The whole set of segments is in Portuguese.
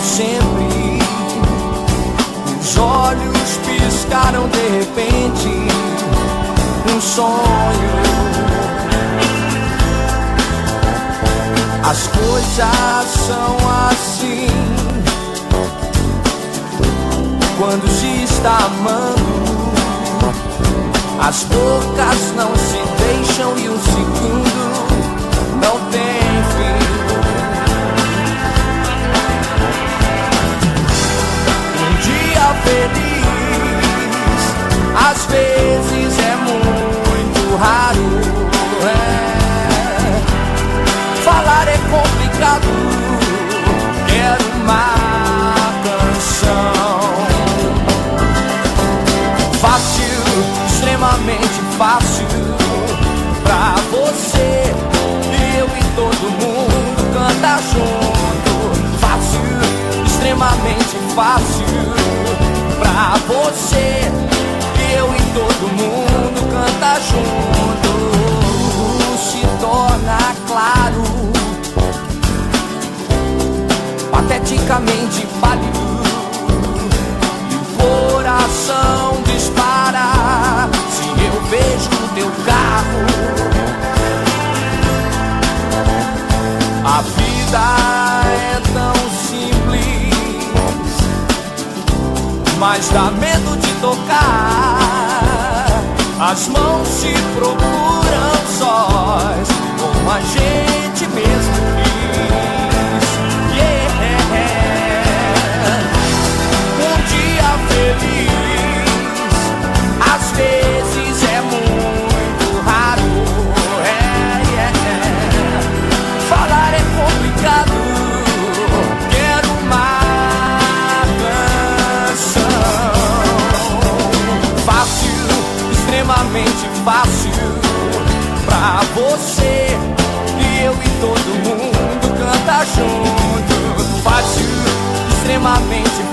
sempre. Os olhos piscaram de repente, um sonho. As coisas são assim. Quando se está amando, as bocas não se deixam às vezes é muito raro. É. Falar é complicado, quero uma canção. Fácil, extremamente fácil pra você. Eu e todo mundo canta junto. Fácil, extremamente fácil pra você. Todo mundo canta junto. Se torna claro, pateticamente pálido. E o coração dispara se eu vejo teu carro. A vida é tão simples, mas dá medo de tocar. As mãos se procuram sós, como a gente mesmo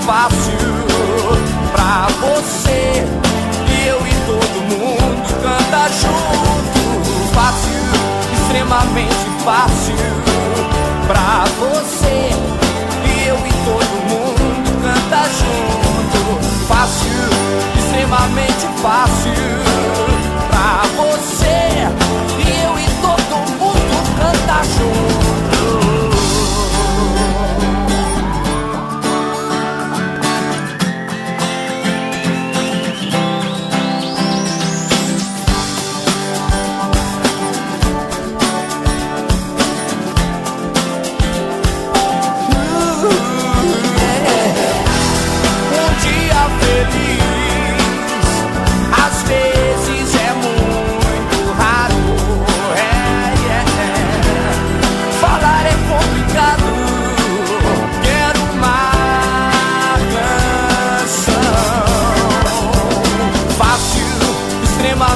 fácil pra você e eu e todo mundo canta junto. Fácil, extremamente fácil pra você e eu e todo mundo canta junto. Fácil, extremamente fácil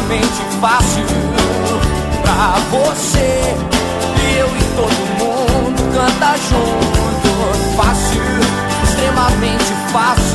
extremamente fácil pra você. E eu e todo mundo canta junto. Fácil, extremamente fácil.